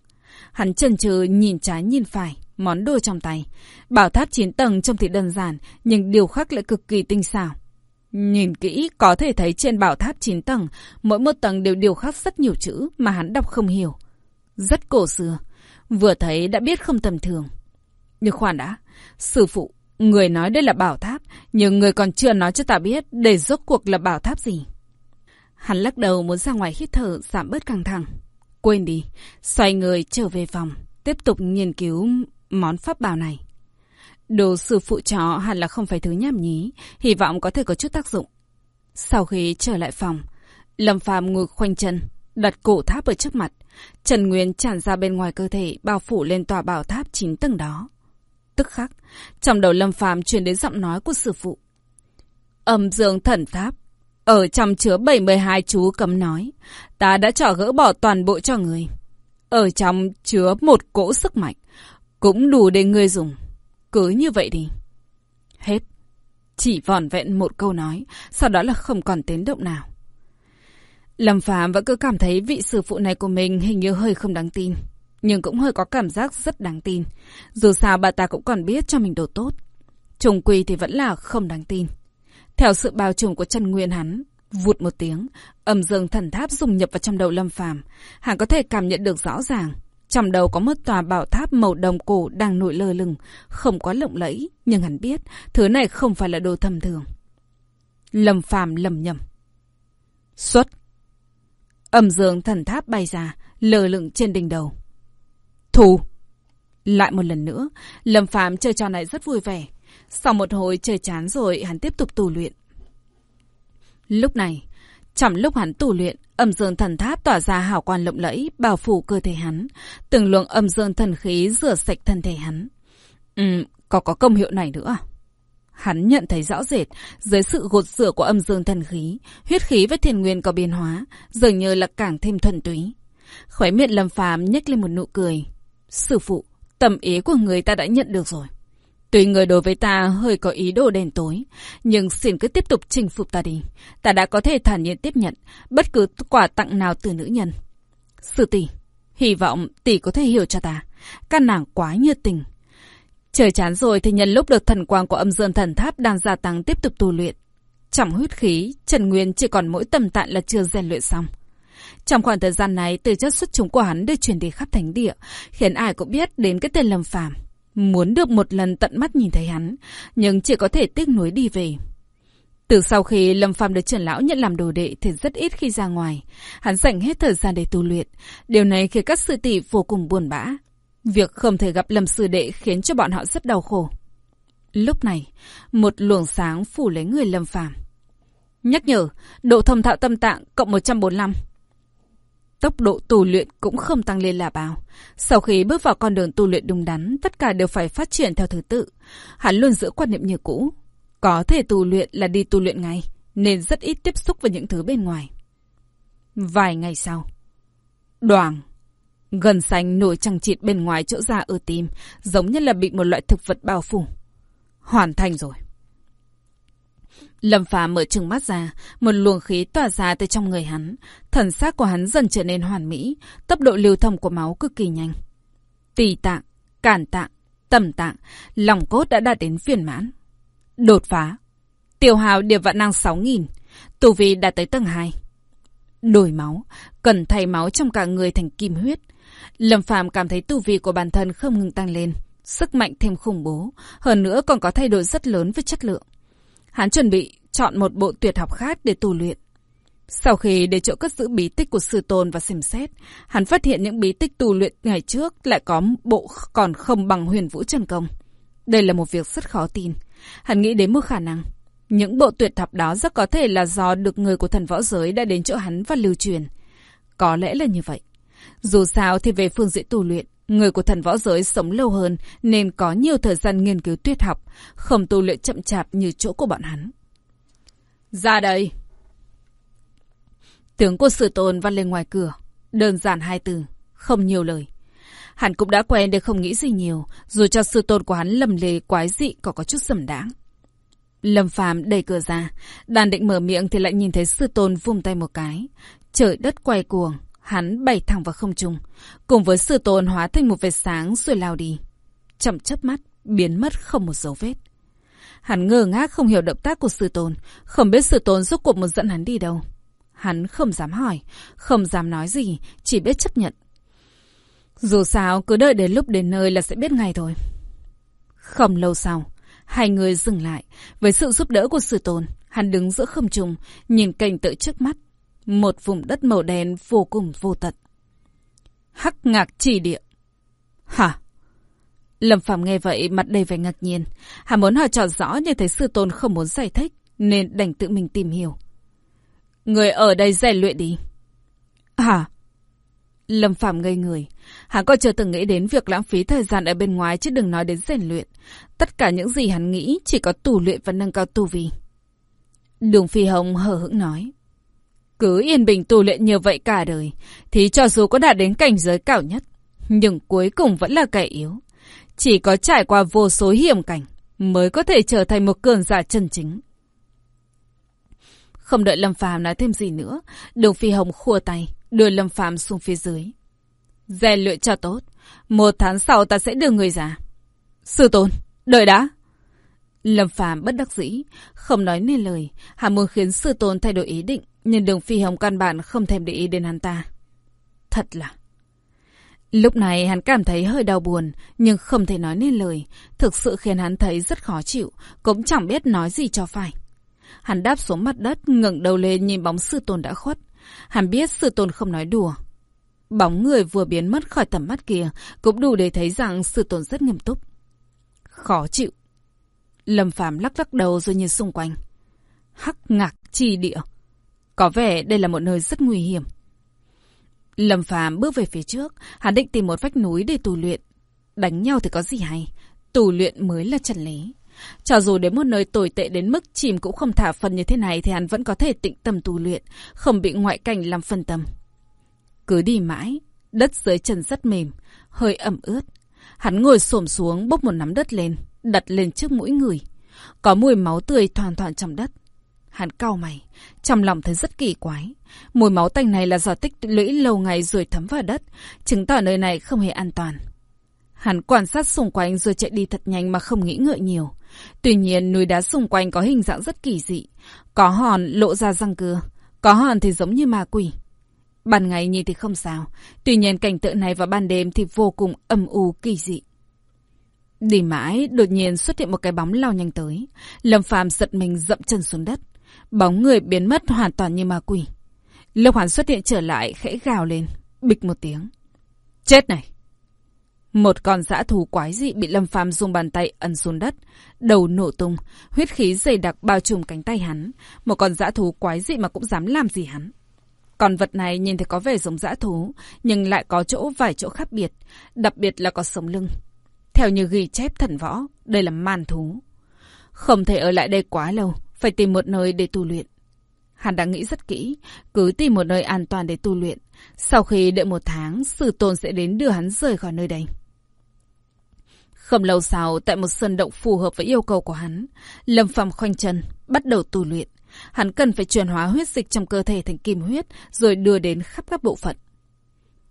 Hắn chần chừ nhìn trái nhìn phải, món đồ trong tay. Bảo tháp 9 tầng trông thì đơn giản, nhưng điều khắc lại cực kỳ tinh xảo. Nhìn kỹ, có thể thấy trên bảo tháp 9 tầng, mỗi một tầng đều điều khắc rất nhiều chữ mà hắn đọc không hiểu. Rất cổ xưa, vừa thấy đã biết không tầm thường. Nhưng khoan đã, sư phụ, người nói đây là bảo tháp, nhưng người còn chưa nói cho ta biết để rốt cuộc là bảo tháp gì. Hắn lắc đầu muốn ra ngoài hít thở giảm bớt căng thẳng. Quên đi, xoay người trở về phòng, tiếp tục nghiên cứu món pháp bảo này. Đồ sư phụ chó hẳn là không phải thứ nhảm nhí, hy vọng có thể có chút tác dụng. Sau khi trở lại phòng, Lâm Phàm ngồi khoanh chân, đặt cổ tháp ở trước mặt. Trần Nguyên tràn ra bên ngoài cơ thể, bao phủ lên tòa bảo tháp chín tầng đó. Tức khắc, trong đầu Lâm Phàm truyền đến giọng nói của sư phụ. Âm dương thần tháp, ở trong chứa 72 chú cấm nói, ta đã trỏ gỡ bỏ toàn bộ cho người. Ở trong chứa một cỗ sức mạnh, cũng đủ để ngươi dùng. Cứ như vậy đi. Hết. Chỉ vòn vẹn một câu nói, sau đó là không còn tiếng động nào. Lâm Phàm vẫn cứ cảm thấy vị sư phụ này của mình hình như hơi không đáng tin. Nhưng cũng hơi có cảm giác rất đáng tin. Dù sao bà ta cũng còn biết cho mình đồ tốt. Trùng quỳ thì vẫn là không đáng tin. Theo sự bao trùm của chân nguyên hắn, vụt một tiếng, âm dương thần tháp dùng nhập vào trong đầu Lâm Phàm, hắn có thể cảm nhận được rõ ràng, trong đầu có một tòa bảo tháp màu đồng cổ đang nổi lơ lửng, không quá lộng lẫy, nhưng hắn biết thứ này không phải là đồ thầm thường. Lâm phàm lầm nhầm. Xuất. Âm dương thần tháp bay ra, lơ lửng trên đỉnh đầu. Thù. Lại một lần nữa, Lâm phàm chơi trò này rất vui vẻ. Sau một hồi chơi chán rồi, hắn tiếp tục tu luyện. Lúc này, trong lúc hắn tu luyện, âm dương thần tháp tỏa ra hào quang lộng lẫy, bao phủ cơ thể hắn. Từng luồng âm dương thần khí rửa sạch thân thể hắn. Ừ, có có công hiệu này nữa à? Hắn nhận thấy rõ rệt, dưới sự gột rửa của âm dương thần khí, huyết khí với thiền nguyên có biến hóa, dường như là càng thêm thuần túy. Khóe miệng lâm phàm nhếch lên một nụ cười. Sư phụ, tầm ý của người ta đã nhận được rồi. Tuy người đối với ta hơi có ý đồ đen tối, nhưng xin cứ tiếp tục chinh phục ta đi. Ta đã có thể thản nhiên tiếp nhận bất cứ quà tặng nào từ nữ nhân. Sư tỷ, hy vọng tỷ có thể hiểu cho ta. Các nàng quá nhiệt tình. Trời chán rồi thì nhân lúc được thần quang của âm dương thần tháp đang gia tăng tiếp tục tu luyện. Trong huyết khí, Trần Nguyên chỉ còn mỗi tầm tạn là chưa rèn luyện xong. Trong khoảng thời gian này, từ chất xuất chúng của hắn được chuyển đi khắp thánh địa, khiến ai cũng biết đến cái tên Lâm Phàm Muốn được một lần tận mắt nhìn thấy hắn, nhưng chỉ có thể tiếc nuối đi về. Từ sau khi Lâm Phàm được trưởng lão nhận làm đồ đệ thì rất ít khi ra ngoài. Hắn dành hết thời gian để tu luyện. Điều này khiến các sư tỷ vô cùng buồn bã. Việc không thể gặp Lâm sư đệ khiến cho bọn họ rất đau khổ. Lúc này, một luồng sáng phủ lấy người Lâm Phàm. Nhắc nhở, độ thông thạo tâm tạng cộng 145. Tốc độ tu luyện cũng không tăng lên là bao. Sau khi bước vào con đường tu luyện đúng đắn, tất cả đều phải phát triển theo thứ tự. Hắn luôn giữ quan niệm như cũ. Có thể tu luyện là đi tu luyện ngay, nên rất ít tiếp xúc với những thứ bên ngoài. Vài ngày sau. Đoàn. Gần xanh nổi trăng trịt bên ngoài chỗ da ở tim, giống như là bị một loại thực vật bao phủ. Hoàn thành rồi. Lâm Phàm mở trừng mắt ra, một luồng khí tỏa ra từ trong người hắn. Thần xác của hắn dần trở nên hoàn mỹ, tốc độ lưu thông của máu cực kỳ nhanh. Tỳ tạng, cản tạng, tầm tạng, lòng cốt đã đạt đến phiền mãn. Đột phá. Tiểu hào điệp vạn năng 6.000, tù vi đạt tới tầng 2. Đổi máu, cần thay máu trong cả người thành kim huyết. Lâm Phàm cảm thấy tu vi của bản thân không ngừng tăng lên, sức mạnh thêm khủng bố, hơn nữa còn có thay đổi rất lớn về chất lượng. Hắn chuẩn bị chọn một bộ tuyệt học khác để tu luyện. Sau khi để chỗ cất giữ bí tích của sư tôn và xem xét, hắn phát hiện những bí tích tu luyện ngày trước lại có bộ còn không bằng huyền vũ trần công. Đây là một việc rất khó tin. Hắn nghĩ đến một khả năng. Những bộ tuyệt học đó rất có thể là do được người của thần võ giới đã đến chỗ hắn và lưu truyền. Có lẽ là như vậy. Dù sao thì về phương diện tu luyện, người của thần võ giới sống lâu hơn nên có nhiều thời gian nghiên cứu tuyết học, không tu luyện chậm chạp như chỗ của bọn hắn. Ra đây! Tướng của sử tôn văn lên ngoài cửa. Đơn giản hai từ, không nhiều lời. Hắn cũng đã quen để không nghĩ gì nhiều, dù cho sư tôn của hắn lầm lề quái dị có có chút sầm đáng. Lâm Phàm đẩy cửa ra, đàn định mở miệng thì lại nhìn thấy sư tôn vung tay một cái. Trời đất quay cuồng, hắn bay thẳng vào không trung, cùng với sư tôn hóa thành một vệt sáng rồi lao đi. Chậm chớp mắt, biến mất không một dấu vết. Hắn ngơ ngác không hiểu động tác của sư tôn, không biết sư tôn rốt cuộc một dẫn hắn đi đâu. Hắn không dám hỏi, không dám nói gì, chỉ biết chấp nhận. Dù sao, cứ đợi đến lúc đến nơi là sẽ biết ngay thôi. Không lâu sau, hai người dừng lại. Với sự giúp đỡ của sư tôn, hắn đứng giữa không trung, nhìn cảnh tượng trước mắt. Một vùng đất màu đen vô cùng vô tận. Hắc ngạc chỉ địa. Hả? Lâm Phạm nghe vậy mặt đầy vẻ ngạc nhiên. Hà muốn hỏi trò rõ nhưng thấy sư tôn không muốn giải thích, nên đành tự mình tìm hiểu. Người ở đây rèn luyện đi. Hả? Lâm Phạm ngây người. Hắn còn chưa từng nghĩ đến việc lãng phí thời gian ở bên ngoài chứ đừng nói đến rèn luyện. Tất cả những gì hắn nghĩ chỉ có tù luyện và nâng cao tu vi. Đường Phi Hồng hờ hững nói. Cứ yên bình tu luyện như vậy cả đời, thì cho dù có đạt đến cảnh giới cao nhất, nhưng cuối cùng vẫn là kẻ yếu. Chỉ có trải qua vô số hiểm cảnh mới có thể trở thành một cường giả chân chính. Không đợi Lâm Phàm nói thêm gì nữa, Đường Phi Hồng khua tay, đưa Lâm Phàm xuống phía dưới. Rèn luyện cho tốt, một tháng sau ta sẽ đưa người ra. Sư tôn, đợi đã. Lâm Phàm bất đắc dĩ, không nói nên lời, hà muốn khiến sư tôn thay đổi ý định, nhưng Đường Phi Hồng căn bản không thèm để ý đến hắn ta. Thật là... Lúc này hắn cảm thấy hơi đau buồn, nhưng không thể nói nên lời, thực sự khiến hắn thấy rất khó chịu, cũng chẳng biết nói gì cho phải. Hắn đáp xuống mặt đất, ngẩng đầu lên nhìn bóng sư tôn đã khuất. Hắn biết sư tôn không nói đùa. Bóng người vừa biến mất khỏi tầm mắt kia, cũng đủ để thấy rằng sư tôn rất nghiêm túc. Khó chịu. Lâm Phàm lắc lắc đầu rồi nhìn xung quanh. Hắc ngạc chi địa. Có vẻ đây là một nơi rất nguy hiểm. Lâm Phàm bước về phía trước, hắn định tìm một vách núi để tù luyện. Đánh nhau thì có gì hay, tù luyện mới là chân lý. Cho dù đến một nơi tồi tệ đến mức chìm cũng không thả phần như thế này thì hắn vẫn có thể tịnh tâm tu luyện, không bị ngoại cảnh làm phân tâm. Cứ đi mãi, đất dưới chân rất mềm, hơi ẩm ướt. Hắn ngồi xổm xuống bốc một nắm đất lên, đặt lên trước mũi người. Có mùi máu tươi thoàn thoảng trong đất. Hắn cau mày, trong lòng thấy rất kỳ quái. Mùi máu tanh này là do tích lũy lâu ngày rồi thấm vào đất, chứng tỏ nơi này không hề an toàn. Hắn quan sát xung quanh rồi chạy đi thật nhanh mà không nghĩ ngợi nhiều. Tuy nhiên núi đá xung quanh có hình dạng rất kỳ dị. Có hòn lộ ra răng cưa, có hòn thì giống như ma quỷ. Ban ngày nhìn thì không sao. Tuy nhiên cảnh tượng này vào ban đêm thì vô cùng âm u kỳ dị. Đi mãi, đột nhiên xuất hiện một cái bóng lao nhanh tới. Lâm Phàm giật mình dậm chân xuống đất. Bóng người biến mất hoàn toàn như ma quỷ. Lúc hoàn xuất hiện trở lại, khẽ gào lên, bịch một tiếng. Chết này! Một con dã thú quái dị bị Lâm Phàm dùng bàn tay ấn xuống đất, đầu nổ tung, huyết khí dày đặc bao trùm cánh tay hắn. Một con dã thú quái dị mà cũng dám làm gì hắn. Con vật này nhìn thấy có vẻ giống dã thú, nhưng lại có chỗ vài chỗ khác biệt, đặc biệt là có sống lưng. Theo như ghi chép thần võ, đây là man thú. Không thể ở lại đây quá lâu, phải tìm một nơi để tu luyện. Hắn đã nghĩ rất kỹ, cứ tìm một nơi an toàn để tu luyện. Sau khi đợi một tháng, sư tôn sẽ đến đưa hắn rời khỏi nơi đây. Không lâu sau, tại một sân động phù hợp với yêu cầu của hắn, Lâm Phàm khoanh chân, bắt đầu tu luyện. Hắn cần phải chuyển hóa huyết dịch trong cơ thể thành kim huyết, rồi đưa đến khắp các bộ phận.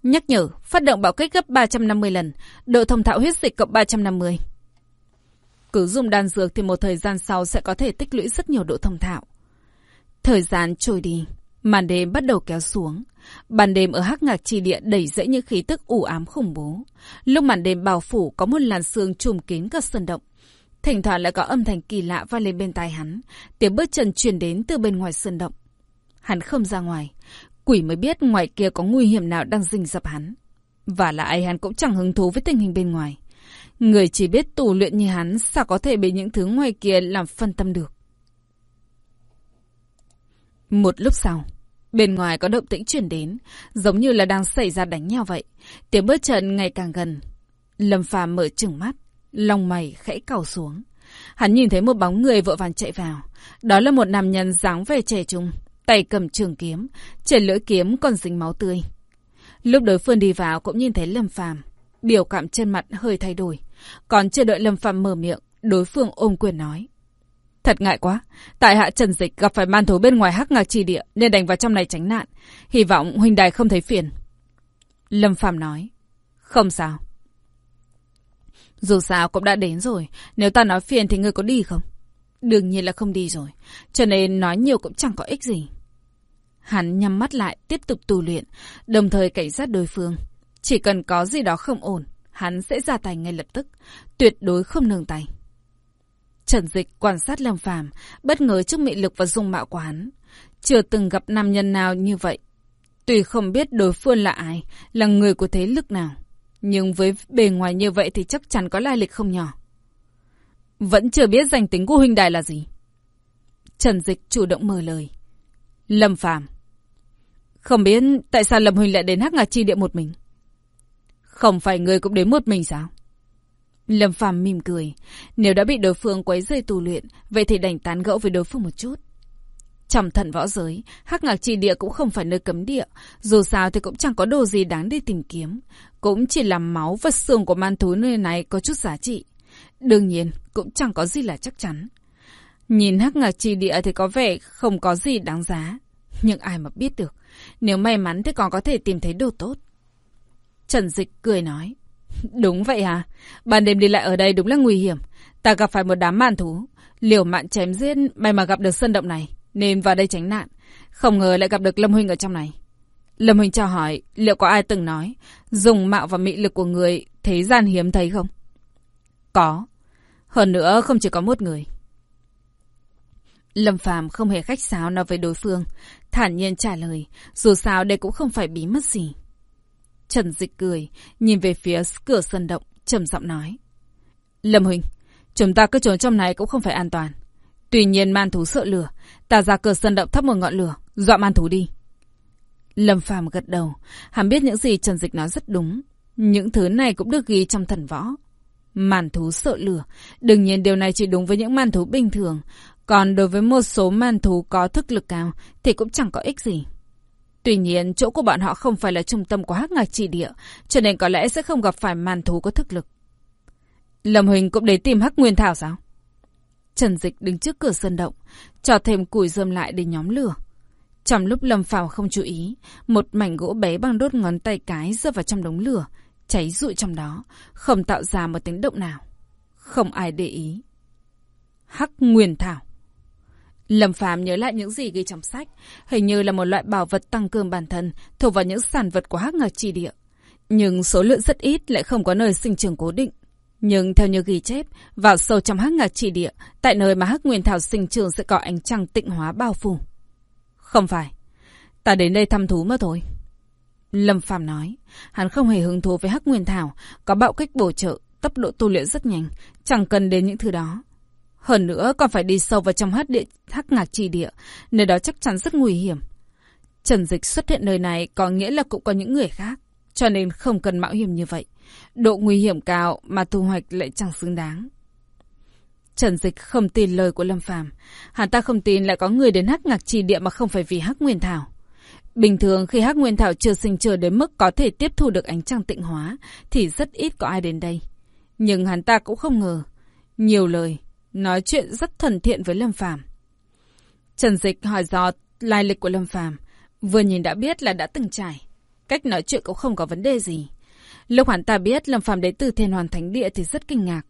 Nhắc nhở, phát động bạo kích gấp 350 lần, độ thông thạo huyết dịch cộng 350. Cứ dùng đan dược thì một thời gian sau sẽ có thể tích lũy rất nhiều độ thông thạo. Thời gian trôi đi, màn đêm bắt đầu kéo xuống. Ban đêm ở hắc ngạc trì địa đẩy dẫy những khí tức u ám khủng bố. Lúc màn đêm bao phủ có một làn sương trùm kín cả sân động. Thỉnh thoảng lại có âm thanh kỳ lạ vang lên bên tai hắn. Tiếng bước chân truyền đến từ bên ngoài sân động. Hắn không ra ngoài. Quỷ mới biết ngoài kia có nguy hiểm nào đang rình rập hắn. Và lại hắn cũng chẳng hứng thú với tình hình bên ngoài. Người chỉ biết tù luyện như hắn sao có thể bị những thứ ngoài kia làm phân tâm được. Một lúc sau, bên ngoài có động tĩnh chuyển đến, giống như là đang xảy ra đánh nhau vậy. Tiếng bước chân ngày càng gần. Lâm phàm mở trừng mắt, lòng mày khẽ cào xuống. Hắn nhìn thấy một bóng người vội vàng chạy vào. Đó là một nam nhân dáng vẻ trẻ trung, tay cầm trường kiếm, trên lưỡi kiếm còn dính máu tươi. Lúc đối phương đi vào cũng nhìn thấy Lâm phàm, biểu cảm trên mặt hơi thay đổi. Còn chưa đợi Lâm phạm mở miệng, đối phương ôm quyền nói. Thật ngại quá, tại hạ Trần Dịch gặp phải man thú bên ngoài hắc ngạc trì địa nên đành vào trong này tránh nạn. Hy vọng huynh đài không thấy phiền. Lâm phạm nói, không sao. Dù sao cũng đã đến rồi, nếu ta nói phiền thì ngươi có đi không? Đương nhiên là không đi rồi, cho nên nói nhiều cũng chẳng có ích gì. Hắn nhắm mắt lại, tiếp tục tu luyện, đồng thời cảnh sát đối phương. Chỉ cần có gì đó không ổn, hắn sẽ ra tay ngay lập tức, tuyệt đối không nương tay. Trần Dịch quan sát Lâm Phàm, bất ngờ trước mị lực và dung mạo của hắn. Chưa từng gặp nam nhân nào như vậy. Tuy không biết đối phương là ai, là người của thế lực nào. Nhưng với bề ngoài như vậy thì chắc chắn có lai lịch không nhỏ. Vẫn chưa biết danh tính của huynh đài là gì. Trần Dịch chủ động mở lời. Lâm Phàm Không biết tại sao Lâm Huynh lại đến Hắc Ngạc Chi Địa một mình. Không phải người cũng đến một mình sao? Lâm Phàm mỉm cười. Nếu đã bị đối phương quấy rầy tù luyện, vậy thì đành tán gẫu với đối phương một chút. Trong thần võ giới, hắc ngạc trì địa cũng không phải nơi cấm địa. Dù sao thì cũng chẳng có đồ gì đáng để tìm kiếm. Cũng chỉ là máu và xương của man thú nơi này có chút giá trị. Đương nhiên, cũng chẳng có gì là chắc chắn. Nhìn hắc ngạc trì địa thì có vẻ không có gì đáng giá. Nhưng ai mà biết được. Nếu may mắn thì còn có thể tìm thấy đồ tốt. Trần Dịch cười nói. Đúng vậy à? Ban đêm đi lại ở đây đúng là nguy hiểm. Ta gặp phải một đám màn thú. Liều mạng chém giết, may mà gặp được sân động này. Nên vào đây tránh nạn. Không ngờ lại gặp được Lâm Huynh ở trong này. Lâm Huynh cho hỏi, liệu có ai từng nói, dùng mạo và mị lực của người thế gian hiếm thấy không? Có. Hơn nữa không chỉ có một người. Lâm Phàm không hề khách sáo nói với đối phương, thản nhiên trả lời, dù sao đây cũng không phải bí mật gì. Trần Dịch cười, nhìn về phía cửa sân động, trầm giọng nói. Lâm Huỳnh, chúng ta cứ trốn trong này cũng không phải an toàn. Tuy nhiên man thú sợ lửa, ta ra cửa sân động thắp một ngọn lửa, dọa man thú đi. Lâm Phàm gật đầu, hắn biết những gì Trần Dịch nói rất đúng. Những thứ này cũng được ghi trong thần võ. Man thú sợ lửa, đương nhiên điều này chỉ đúng với những man thú bình thường. Còn đối với một số man thú có thức lực cao thì cũng chẳng có ích gì. Tuy nhiên, chỗ của bọn họ không phải là trung tâm của hắc ngạc chỉ địa, cho nên có lẽ sẽ không gặp phải màn thú có thực lực. Lâm Huỳnh cũng đến tìm hắc nguyên thảo sao? Trần Dịch đứng trước cửa sân động, cho thêm củi rơm lại để nhóm lửa. Trong lúc Lâm Phàm không chú ý, một mảnh gỗ bé bằng đốt ngón tay cái rơi vào trong đống lửa, cháy rụi trong đó, không tạo ra một tiếng động nào. Không ai để ý. Hắc Nguyên Thảo Lâm Phàm nhớ lại những gì ghi trong sách, hình như là một loại bảo vật tăng cường bản thân, thuộc vào những sản vật của hắc ngạc Chi địa. Nhưng số lượng rất ít lại không có nơi sinh trưởng cố định. Nhưng theo như ghi chép, vào sâu trong hắc ngạc Chi địa, tại nơi mà hắc nguyên thảo sinh trưởng sẽ có ánh trăng tịnh hóa bao phủ. Không phải, ta đến đây thăm thú mà thôi. Lâm Phàm nói, hắn không hề hứng thú với hắc nguyên thảo, có bạo kích bổ trợ, tốc độ tu luyện rất nhanh, chẳng cần đến những thứ đó. Hơn nữa còn phải đi sâu vào trong hắc địa hắc ngạc trì địa, nơi đó chắc chắn rất nguy hiểm. Trần Dịch xuất hiện nơi này có nghĩa là cũng có những người khác, cho nên không cần mạo hiểm như vậy. Độ nguy hiểm cao mà thu hoạch lại chẳng xứng đáng. Trần Dịch không tin lời của Lâm Phàm, hắn ta không tin lại có người đến hắc ngạc trì địa mà không phải vì hắc nguyên thảo. Bình thường khi hắc nguyên thảo chưa sinh trở đến mức có thể tiếp thu được ánh trăng tịnh hóa, thì rất ít có ai đến đây. Nhưng hắn ta cũng không ngờ. Nhiều lời, nói chuyện rất thân thiện với Lâm Phàm. Trần Dịch hỏi dò lai lịch của Lâm Phàm, vừa nhìn đã biết là đã từng trải. Cách nói chuyện cũng không có vấn đề gì. Lúc hắn ta biết Lâm Phàm đến từ Thiên Hoàn Thánh Địa thì rất kinh ngạc.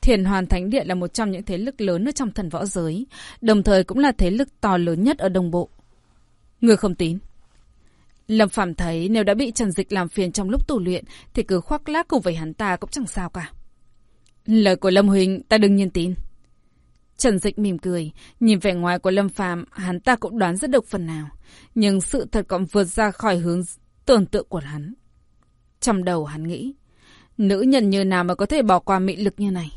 Thiên Hoàn Thánh Địa là một trong những thế lực lớn ở trong thần võ giới, đồng thời cũng là thế lực to lớn nhất ở đồng bộ. Người không tín. Lâm Phàm thấy nếu đã bị Trần Dịch làm phiền trong lúc tu luyện thì cứ khoác lác cùng với hắn ta cũng chẳng sao cả. Lời của Lâm Huỳnh ta đừng nhiên tin. Trần Dịch mỉm cười, nhìn vẻ ngoài của Lâm Phàm, hắn ta cũng đoán rất được phần nào, nhưng sự thật còn vượt ra khỏi hướng tưởng tượng của hắn. Trong đầu hắn nghĩ, nữ nhân như nào mà có thể bỏ qua mị lực như này?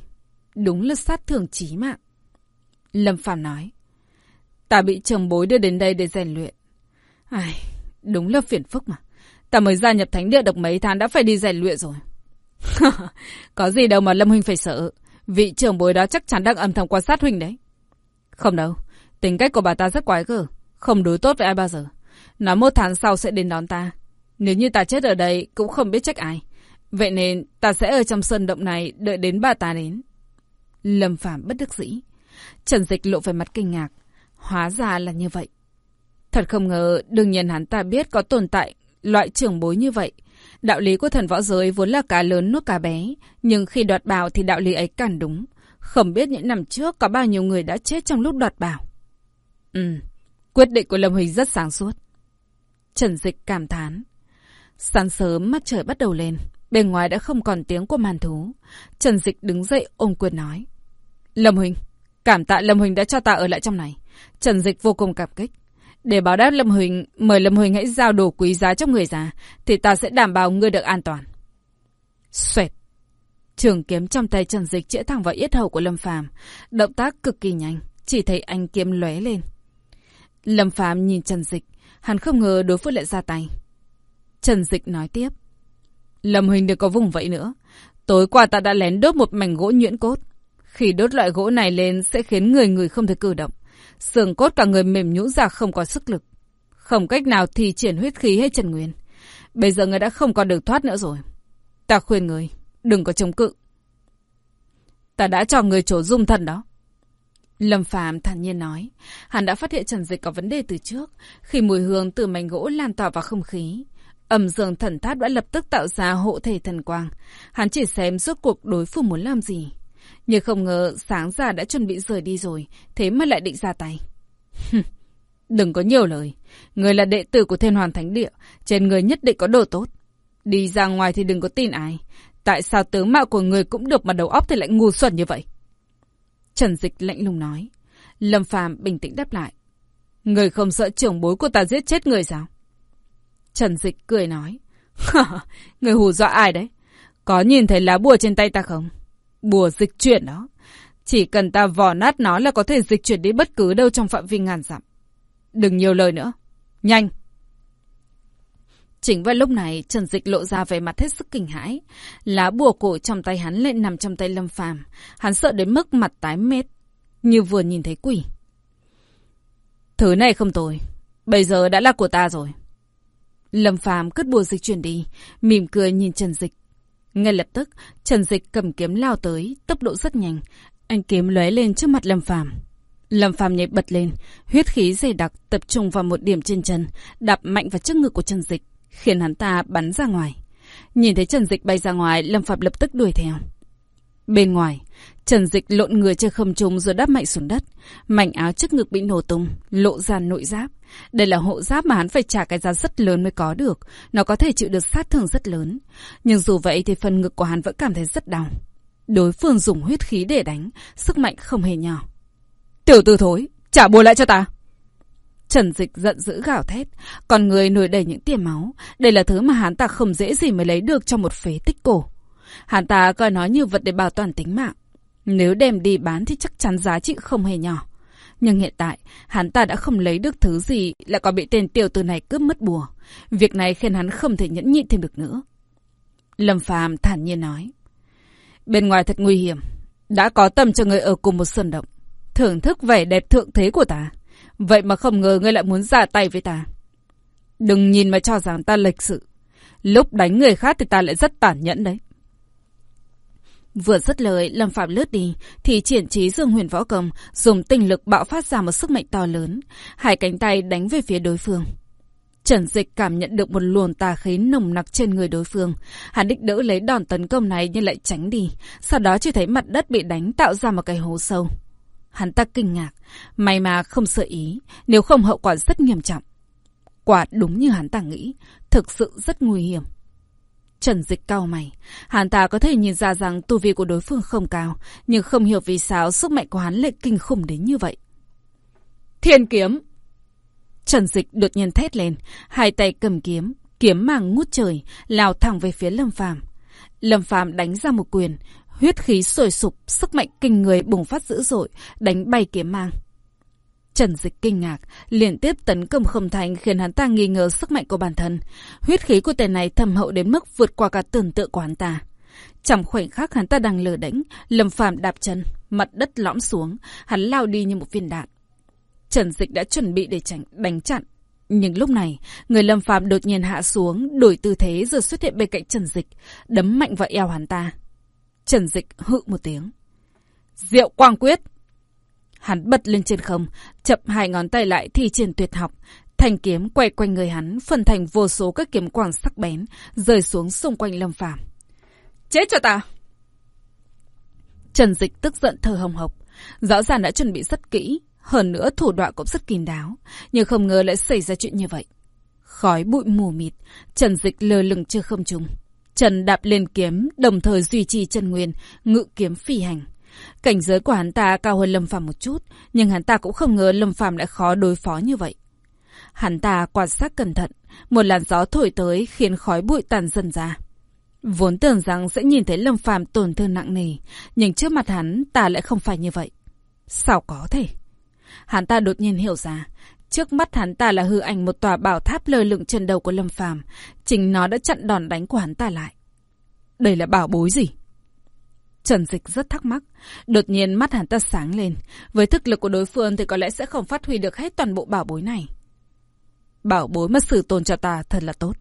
Đúng là sát thường chí mạng. Lâm Phàm nói, ta bị chồng bối đưa đến đây để rèn luyện. Ai, đúng là phiền phức mà. Ta mới gia nhập thánh địa được mấy tháng đã phải đi rèn luyện rồi. Có gì đâu mà Lâm Huynh phải sợ. Vị trưởng bối đó chắc chắn đang âm thầm quan sát Huynh đấy. Không đâu. Tính cách của bà ta rất quái gở. Không đối tốt với ai bao giờ. Nói một tháng sau sẽ đến đón ta. Nếu như ta chết ở đây cũng không biết trách ai. Vậy nên ta sẽ ở trong sân động này đợi đến bà ta đến. Lâm Phạm bất đắc dĩ. Trần Dịch lộ về mặt kinh ngạc. Hóa ra là như vậy. Thật không ngờ đương nhiên hắn ta biết có tồn tại loại trưởng bối như vậy. Đạo lý của thần võ giới vốn là cá lớn nuốt cá bé, nhưng khi đoạt bảo thì đạo lý ấy càng đúng. Không biết những năm trước có bao nhiêu người đã chết trong lúc đoạt bảo. Ừ, quyết định của Lâm Huỳnh rất sáng suốt. Trần Dịch cảm thán. Sáng sớm mắt trời bắt đầu lên, bên ngoài đã không còn tiếng của màn thú. Trần Dịch đứng dậy ôm quyền nói. Lâm Huỳnh, cảm tạ Lâm Huỳnh đã cho ta ở lại trong này. Trần Dịch vô cùng cảm kích. Để báo đáp Lâm Huỳnh, mời Lâm Huỳnh hãy giao đồ quý giá cho người già, thì ta sẽ đảm bảo ngươi được an toàn. Xoẹt. Trường kiếm trong tay Trần Dịch chĩa thẳng vào yết hầu của Lâm Phàm, động tác cực kỳ nhanh, chỉ thấy anh kiếm lóe lên. Lâm Phàm nhìn Trần Dịch, hắn không ngờ đối phương lại ra tay. Trần Dịch nói tiếp. Lâm Huỳnh đừng có vùng vậy nữa. Tối qua ta đã lén đốt một mảnh gỗ nhuyễn cốt. Khi đốt loại gỗ này lên sẽ khiến người người không thể cử động. Sườn cốt cả người mềm nhũn ra không có sức lực. Không cách nào thì triển huyết khí hay trần nguyên. Bây giờ người đã không còn được thoát nữa rồi. Ta khuyên người, đừng có chống cự. Ta đã cho người chỗ dung thần đó. Lâm Phàm thản nhiên nói, hắn đã phát hiện Trần Dịch có vấn đề từ trước, khi mùi hương từ mảnh gỗ lan tỏa vào không khí. Ẩm dường thần tháp đã lập tức tạo ra hộ thể thần quang. Hắn chỉ xem rốt cuộc đối phương muốn làm gì. Nhưng không ngờ sáng ra đã chuẩn bị rời đi rồi, thế mà lại định ra tay. Đừng có nhiều lời. Người là đệ tử của Thiên Hoàn Thánh Địa, trên người nhất định có đồ tốt. Đi ra ngoài thì đừng có tin ai. Tại sao tướng mạo của người cũng được mà đầu óc thì lại ngu xuẩn như vậy? Trần Dịch lạnh lùng nói. Lâm Phàm bình tĩnh đáp lại. Người không sợ trưởng bối của ta giết chết người sao? Trần Dịch cười nói. người hù dọa ai đấy? Có nhìn thấy lá bùa trên tay ta không? Bùa dịch chuyển đó. Chỉ cần ta vò nát nó là có thể dịch chuyển đi bất cứ đâu trong phạm vi ngàn dặm. Đừng nhiều lời nữa. Nhanh! Chính vào lúc này, Trần Dịch lộ ra vẻ mặt hết sức kinh hãi. Lá bùa cổ trong tay hắn lại nằm trong tay Lâm Phàm. Hắn sợ đến mức mặt tái mét, như vừa nhìn thấy quỷ. Thứ này không tồi, bây giờ đã là của ta rồi. Lâm Phàm cất bùa dịch chuyển đi, mỉm cười nhìn Trần Dịch. Ngay lập tức, Trần Dịch cầm kiếm lao tới, tốc độ rất nhanh. Anh kiếm lóe lên trước mặt Lâm Phàm. Lâm Phàm nhảy bật lên, huyết khí dày đặc tập trung vào một điểm trên chân, đạp mạnh vào trước ngực của Trần Dịch, khiến hắn ta bắn ra ngoài. Nhìn thấy Trần Dịch bay ra ngoài, Lâm Phàm lập tức đuổi theo. Bên ngoài, Trần Dịch lộn người trên không trung rồi đáp mạnh xuống đất. Mảnh áo trước ngực bị nổ tung, lộ ra nội giáp. Đây là hộ giáp mà hắn phải trả cái giá rất lớn mới có được. Nó có thể chịu được sát thương rất lớn. Nhưng dù vậy thì phần ngực của hắn vẫn cảm thấy rất đau. Đối phương dùng huyết khí để đánh, sức mạnh không hề nhỏ. Tiểu tử thối, trả bùa lại cho ta. Trần Dịch giận dữ gào thét, còn người nổi đầy những tia máu. Đây là thứ mà hắn ta không dễ gì mới lấy được trong một phế tích cổ. Hắn ta coi nó như vật để bảo toàn tính mạng. Nếu đem đi bán thì chắc chắn giá trị không hề nhỏ. Nhưng hiện tại, hắn ta đã không lấy được thứ gì, lại còn bị tên tiểu tử này cướp mất bùa. Việc này khiến hắn không thể nhẫn nhịn thêm được nữa. Lâm Phàm thản nhiên nói. Bên ngoài thật nguy hiểm. Đã có tâm cho người ở cùng một sơn động. Thưởng thức vẻ đẹp thượng thế của ta. Vậy mà không ngờ ngươi lại muốn ra tay với ta. Đừng nhìn mà cho rằng ta lịch sự. Lúc đánh người khác thì ta lại rất tàn nhẫn đấy. Vừa dứt lời, Lâm Phạm lướt đi, thì triển trí dương huyền võ công, dùng tinh lực bạo phát ra một sức mạnh to lớn. Hai cánh tay đánh về phía đối phương. Trần Dịch cảm nhận được một luồng tà khí nồng nặc trên người đối phương. Hắn định đỡ lấy đòn tấn công này nhưng lại tránh đi. Sau đó chỉ thấy mặt đất bị đánh tạo ra một cái hố sâu. Hắn ta kinh ngạc. May mà không sợ ý, nếu không hậu quả rất nghiêm trọng. Quả đúng như hắn ta nghĩ, thực sự rất nguy hiểm. Trần Dịch cao mày. Hắn ta có thể nhìn ra rằng tu vi của đối phương không cao, nhưng không hiểu vì sao sức mạnh của hắn lại kinh khủng đến như vậy. Thiên kiếm! Trần Dịch đột nhiên thét lên, hai tay cầm kiếm, kiếm màng ngút trời, lao thẳng về phía Lâm Phàm. Lâm Phàm đánh ra một quyền, huyết khí sôi sục, sức mạnh kinh người bùng phát dữ dội, đánh bay kiếm mang. Trần Dịch kinh ngạc, liên tiếp tấn công không thành khiến hắn ta nghi ngờ sức mạnh của bản thân. Huyết khí của tên này thầm hậu đến mức vượt qua cả tưởng tượng của hắn ta. Trong khoảnh khắc hắn ta đang lờ đánh, Lâm Phàm đạp chân, mặt đất lõm xuống, hắn lao đi như một viên đạn. Trần Dịch đã chuẩn bị để tránh đánh chặn. Nhưng lúc này, người Lâm Phàm đột nhiên hạ xuống, đổi tư thế rồi xuất hiện bên cạnh Trần Dịch, đấm mạnh vào eo hắn ta. Trần Dịch hự một tiếng. Diệu Quang Quyết! Hắn bật lên trên không, chập hai ngón tay lại thi triển tuyệt học. Thanh kiếm quay quanh người hắn, phân thành vô số các kiếm quang sắc bén, rơi xuống xung quanh Lâm Phàm. Chết cho ta! Trần Dịch tức giận thở hồng hộc. Rõ ràng đã chuẩn bị rất kỹ, hơn nữa thủ đoạn cũng rất kín đáo, nhưng không ngờ lại xảy ra chuyện như vậy. Khói bụi mù mịt, Trần Dịch lơ lửng chưa không trung. Trần đạp lên kiếm, đồng thời duy trì chân nguyên, ngự kiếm phi hành. Cảnh giới của hắn ta cao hơn Lâm Phàm một chút, nhưng hắn ta cũng không ngờ Lâm Phàm lại khó đối phó như vậy. Hắn ta quan sát cẩn thận, một làn gió thổi tới khiến khói bụi tàn dần ra. Vốn tưởng rằng sẽ nhìn thấy Lâm Phàm tổn thương nặng nề, nhưng trước mặt hắn ta lại không phải như vậy. Sao có thể? Hắn ta đột nhiên hiểu ra, trước mắt hắn ta là hư ảnh một tòa bảo tháp lơ lửng trên đầu của Lâm Phàm, chính nó đã chặn đòn đánh của hắn ta lại. Đây là bảo bối gì? Trần Dịch rất thắc mắc. Đột nhiên mắt hắn ta sáng lên. Với thực lực của đối phương thì có lẽ sẽ không phát huy được hết toàn bộ bảo bối này. Bảo bối mà xử tôn cho ta thật là tốt.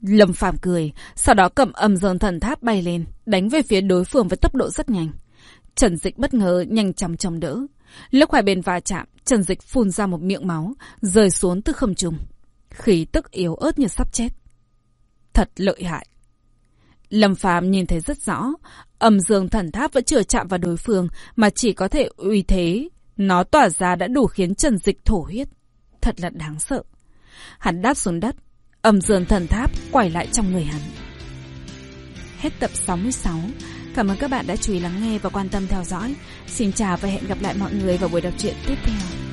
Lâm Phàm cười, sau đó cầm âm dồn thần tháp bay lên, đánh về phía đối phương với tốc độ rất nhanh. Trần Dịch bất ngờ nhanh chóng chống đỡ. Lúc hai bên va chạm, Trần Dịch phun ra một miệng máu, rơi xuống từ không trung. Khí tức yếu ớt như sắp chết. Thật lợi hại. Lâm Phàm nhìn thấy rất rõ, âm dương thần tháp vẫn chưa chạm vào đối phương mà chỉ có thể uy thế. Nó tỏa ra đã đủ khiến Trần Dịch thổ huyết. Thật là đáng sợ. Hắn đáp xuống đất, âm dương thần tháp quay lại trong người hắn. Hết tập 66. Cảm ơn các bạn đã chú ý lắng nghe và quan tâm theo dõi. Xin chào và hẹn gặp lại mọi người vào buổi đọc truyện tiếp theo.